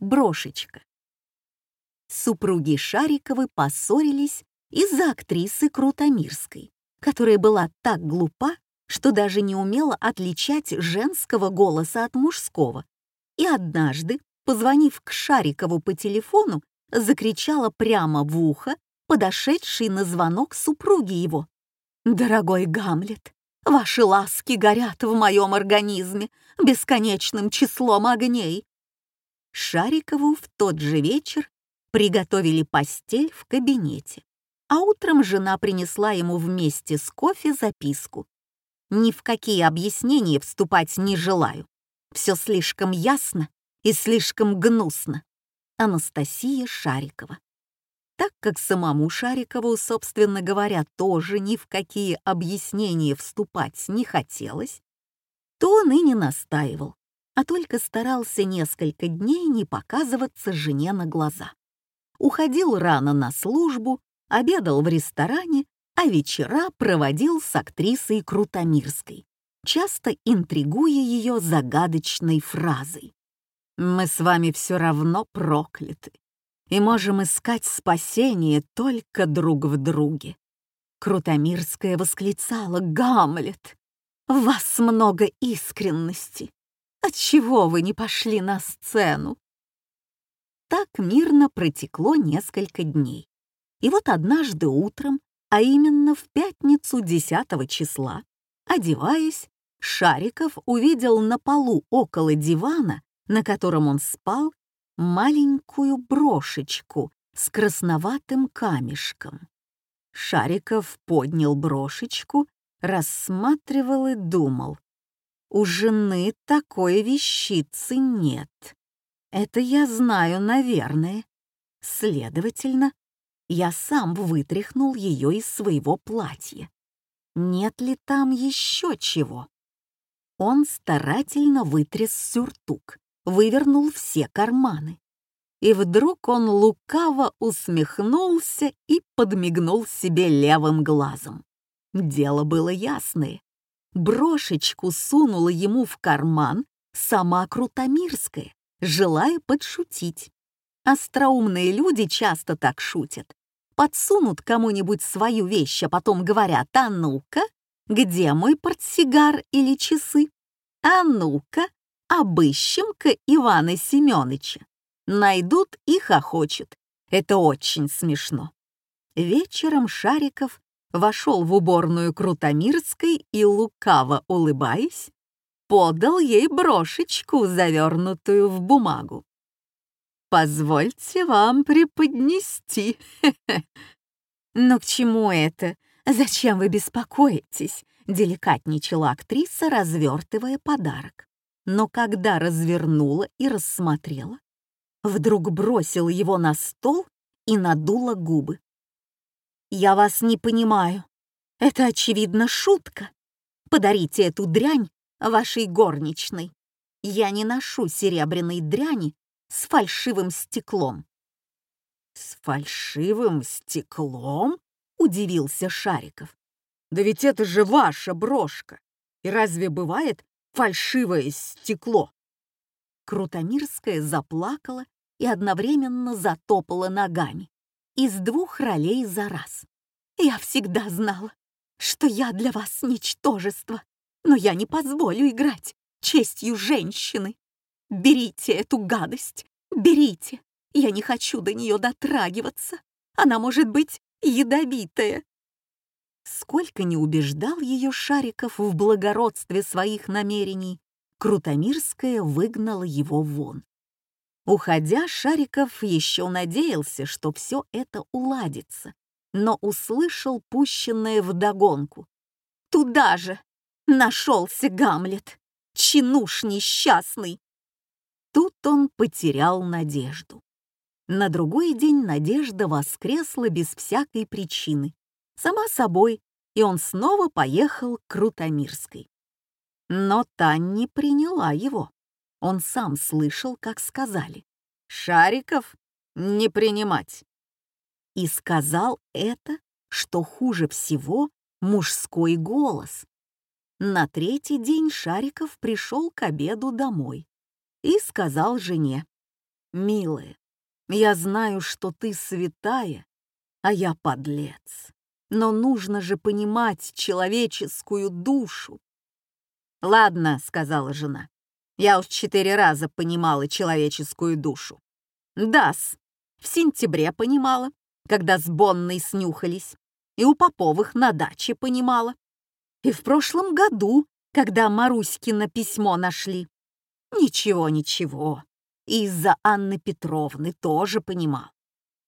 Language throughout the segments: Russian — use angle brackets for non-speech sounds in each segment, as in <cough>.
Брошечка. Супруги Шариковы поссорились из-за актрисы Крутомирской, которая была так глупа, что даже не умела отличать женского голоса от мужского. И однажды, позвонив к Шарикову по телефону, закричала прямо в ухо подошедшей на звонок супруги его. «Дорогой Гамлет, ваши ласки горят в моем организме бесконечным числом огней». Шарикову в тот же вечер приготовили постель в кабинете, а утром жена принесла ему вместе с кофе записку. Ни в какие объяснения вступать не желаю. Все слишком ясно и слишком гнусно. Анастасия Шарикова. Так как самому Шарикову, собственно говоря, тоже ни в какие объяснения вступать не хотелось, то он и не настаивал, а только старался несколько дней не показываться жене на глаза. Уходил рано на службу, обедал в ресторане, а вечера проводил с актрисой Крутомирской, часто интригуя ее загадочной фразой. «Мы с вами все равно прокляты и можем искать спасение только друг в друге». Крутомирская восклицала «Гамлет, в вас много искренности. Отчего вы не пошли на сцену?» Так мирно протекло несколько дней. И вот однажды утром, а именно в пятницу 10 числа, одеваясь, Шариков увидел на полу около дивана, на котором он спал, маленькую брошечку с красноватым камешком. Шариков поднял брошечку, рассматривал и думал. У жены такой вещицы нет. Это я знаю, наверное. Следовательно, я сам вытряхнул ее из своего платья. Нет ли там еще чего? Он старательно вытряс сюртук, вывернул все карманы. И вдруг он лукаво усмехнулся и подмигнул себе левым глазом. Дело было ясное. Брошечку сунула ему в карман сама Крутомирская, желая подшутить. Остроумные люди часто так шутят. Подсунут кому-нибудь свою вещь, а потом говорят «А ну-ка, где мой портсигар или часы? А ну-ка, обыщем-ка Ивана Семёныча». Найдут и хохочут. Это очень смешно. Вечером Шариков вошел в уборную Крутомирской и, лукаво улыбаясь, подал ей брошечку, завернутую в бумагу. «Позвольте вам преподнести». <laughs> «Но к чему это? Зачем вы беспокоитесь?» — деликатничала актриса, развертывая подарок. Но когда развернула и рассмотрела, вдруг бросила его на стол и надула губы. «Я вас не понимаю. Это, очевидно, шутка. Подарите эту дрянь вашей горничной. Я не ношу серебряной дряни с фальшивым стеклом». «С фальшивым стеклом?» — удивился Шариков. «Да ведь это же ваша брошка! И разве бывает фальшивое стекло?» Крутомирская заплакала и одновременно затопала ногами. Из двух ролей за раз. «Я всегда знала, что я для вас ничтожество но я не позволю играть честью женщины. Берите эту гадость, берите. Я не хочу до нее дотрагиваться. Она может быть ядовитая. Сколько не убеждал ее Шариков в благородстве своих намерений, Крутомирская выгнала его вон. Уходя, Шариков еще надеялся, что все это уладится, но услышал пущенное вдогонку. «Туда же! Нашелся Гамлет, чинуш несчастный. Тут он потерял надежду. На другой день надежда воскресла без всякой причины. Сама собой, и он снова поехал к Крутомирской. Но та не приняла его. Он сам слышал, как сказали. «Шариков не принимать». И сказал это, что хуже всего, мужской голос. На третий день Шариков пришел к обеду домой и сказал жене. Милая, я знаю, что ты святая, а я подлец. Но нужно же понимать человеческую душу. «Ладно», — сказала жена, — «я уж четыре раза понимала человеческую душу. Дас, в сентябре понимала, когда с Бонной снюхались, и у Поповых на даче понимала. И в прошлом году, когда Маруськино письмо нашли. Ничего, ничего. Из-за Анны Петровны тоже понимал.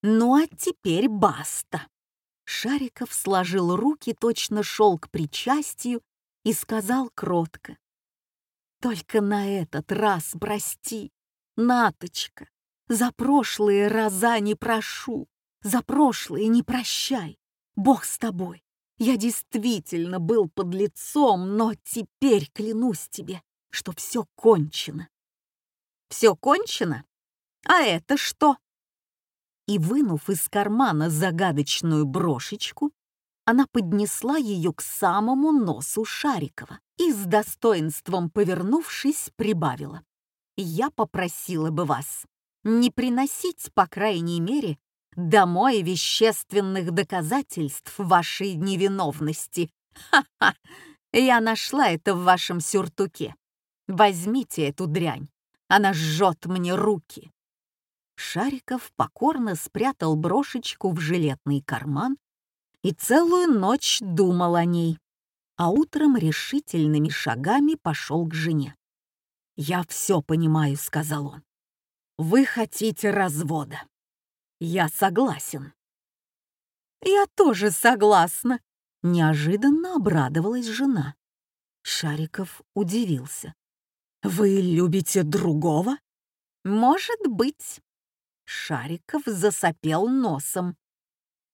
Ну а теперь баста. Шариков сложил руки, точно шел к причастию и сказал кротко. «Только на этот раз прости, Наточка, за прошлые раза не прошу, за прошлые не прощай. Бог с тобой. Я действительно был под лицом, но теперь клянусь тебе, что все кончено. Все кончено? А это что? И вынув из кармана загадочную брошечку, она поднесла ее к самому носу Шарикова и с достоинством повернувшись прибавила. «Я попросила бы вас не приносить, по крайней мере, домой вещественных доказательств вашей невиновности. Ха-ха! Я нашла это в вашем сюртуке. Возьмите эту дрянь, она жжет мне руки». Шариков покорно спрятал брошечку в жилетный карман и целую ночь думал о ней, а утром решительными шагами пошел к жене. «Я все понимаю», — сказал он. «Вы хотите развода. Я согласен». «Я тоже согласна», — неожиданно обрадовалась жена. Шариков удивился. «Вы любите другого?» «Может быть». Шариков засопел носом.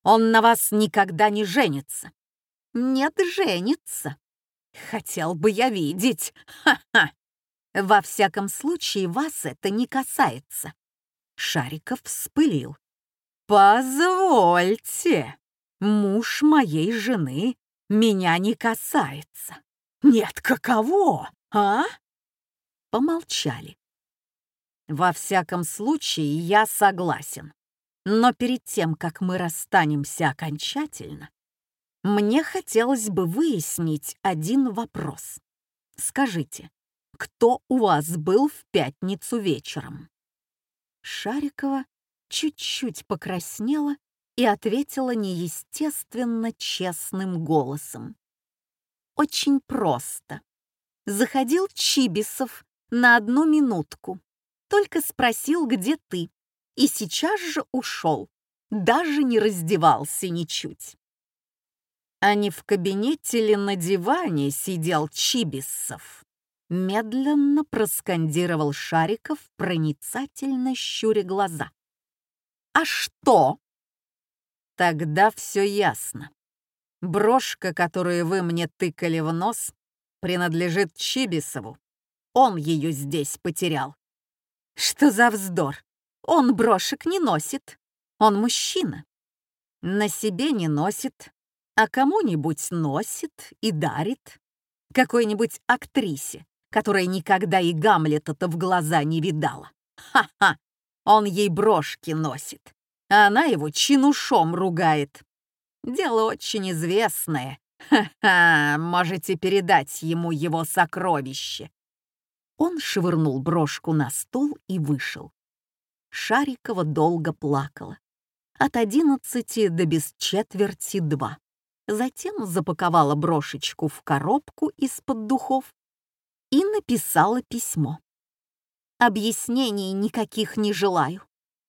«Он на вас никогда не женится». «Нет, женится. Хотел бы я видеть. Ха-ха. Во всяком случае, вас это не касается». Шариков вспылил. «Позвольте, муж моей жены меня не касается». «Нет, каково, а?» Помолчали. «Во всяком случае, я согласен. Но перед тем, как мы расстанемся окончательно, мне хотелось бы выяснить один вопрос. Скажите, кто у вас был в пятницу вечером?» Шарикова чуть-чуть покраснела и ответила неестественно честным голосом. «Очень просто. Заходил Чибисов на одну минутку. Только спросил, где ты. И сейчас же ушел. Даже не раздевался ничуть. А не в кабинете ли на диване сидел Чибисов? Медленно проскандировал Шариков, проницательно щуря глаза. «А что?» «Тогда все ясно. Брошка, которую вы мне тыкали в нос, принадлежит Чибисову. Он ее здесь потерял». «Что за вздор? Он брошек не носит. Он мужчина. На себе не носит, а кому-нибудь носит и дарит. Какой-нибудь актрисе, которая никогда и Гамлета-то в глаза не видала. Ха-ха! Он ей брошки носит, а она его чинушом ругает. Дело очень известное. Ха-ха, можете передать ему его сокровище. Он швырнул брошку на стол и вышел. Шарикова долго плакала. От одиннадцати до без четверти два. Затем запаковала брошечку в коробку из-под духов и написала письмо. Объяснений никаких не желаю.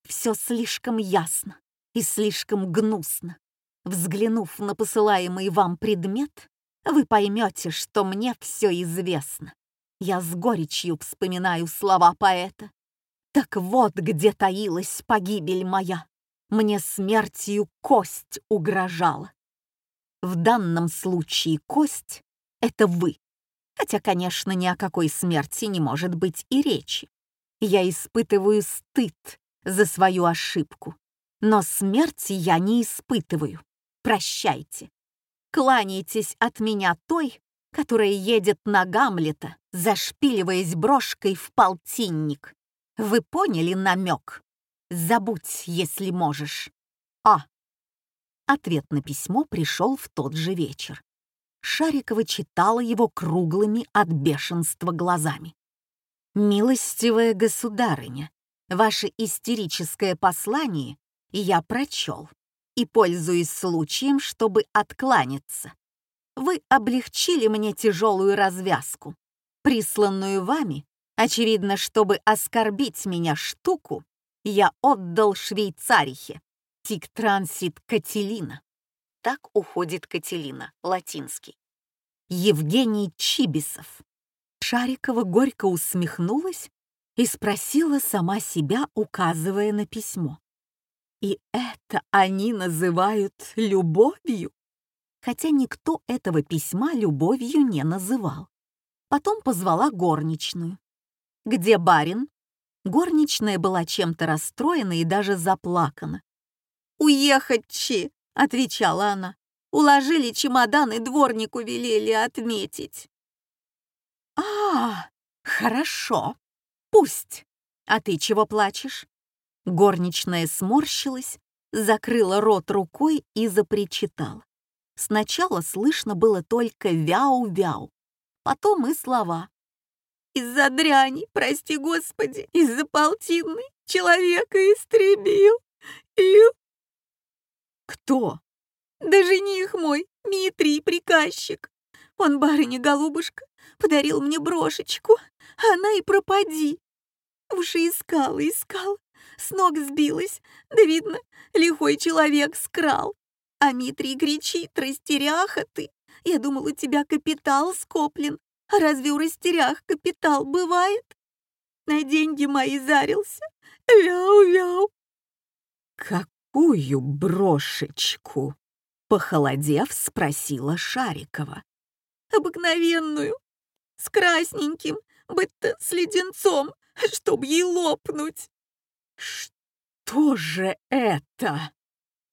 Все слишком ясно и слишком гнусно. Взглянув на посылаемый вам предмет, вы поймете, что мне все известно. Я с горечью вспоминаю слова поэта. Так вот, где таилась погибель моя. Мне смертью кость угрожала. В данном случае кость — это вы. Хотя, конечно, ни о какой смерти не может быть и речи. Я испытываю стыд за свою ошибку. Но смерти я не испытываю. Прощайте. Кланяйтесь от меня той, которая едет на Гамлета, зашпиливаясь брошкой в полтинник. Вы поняли намек? Забудь, если можешь. А. Ответ на письмо пришел в тот же вечер. Шарикова читала его круглыми от бешенства глазами. «Милостивая государыня, ваше истерическое послание я прочел и пользуюсь случаем, чтобы откланяться. Вы облегчили мне тяжелую развязку, присланную вами, очевидно, чтобы оскорбить меня штуку, я отдал швейцарихе, тик-трансит Кателина. Так уходит Кателина, латинский. Евгений Чибисов. Шарикова горько усмехнулась и спросила сама себя, указывая на письмо. И это они называют любовью? Хотя никто этого письма любовью не называл. Потом позвала горничную. «Где барин?» Горничная была чем-то расстроена и даже заплакана. «Уехать, Чи!» — отвечала она. «Уложили чемодан и дворнику велели отметить». «А, хорошо, пусть. А ты чего плачешь?» Горничная сморщилась, закрыла рот рукой и запричитала. Сначала слышно было только вяу-вяу, потом и слова. «Из-за дряни, прости господи, из-за полтины человека истребил. И...» «Кто?» «Да жених мой, Митрий, приказчик. Он, барыня-голубушка, подарил мне брошечку, а она и пропади. Уши искала, искала, с ног сбилась, да видно, лихой человек скрал. А Митрий кричит, растеряха ты. Я думал, у тебя капитал скоплен. А разве у растерях капитал бывает? На деньги мои зарился. Вяу-вяу. Какую брошечку? Похолодев, спросила Шарикова. Обыкновенную, с красненьким, быть-то с леденцом, чтоб ей лопнуть. Что же это?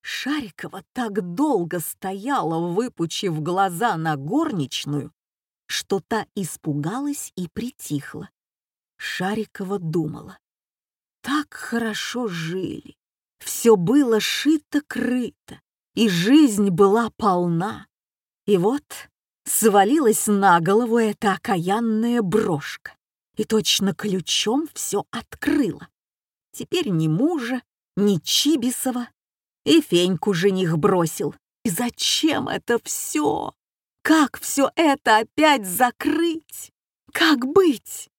Шарикова так долго стояла, выпучив глаза на горничную, что та испугалась и притихла. Шарикова думала. Так хорошо жили, все было шито-крыто, и жизнь была полна. И вот свалилась на голову эта окаянная брошка и точно ключом все открыла. Теперь ни мужа, ни Чибисова, и Феньку жених бросил. И зачем это все? Как все это опять закрыть? Как быть?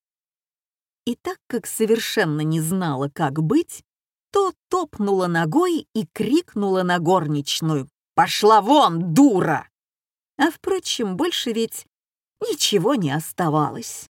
И так как совершенно не знала, как быть, то топнула ногой и крикнула на горничную «Пошла вон, дура!» А, впрочем, больше ведь ничего не оставалось.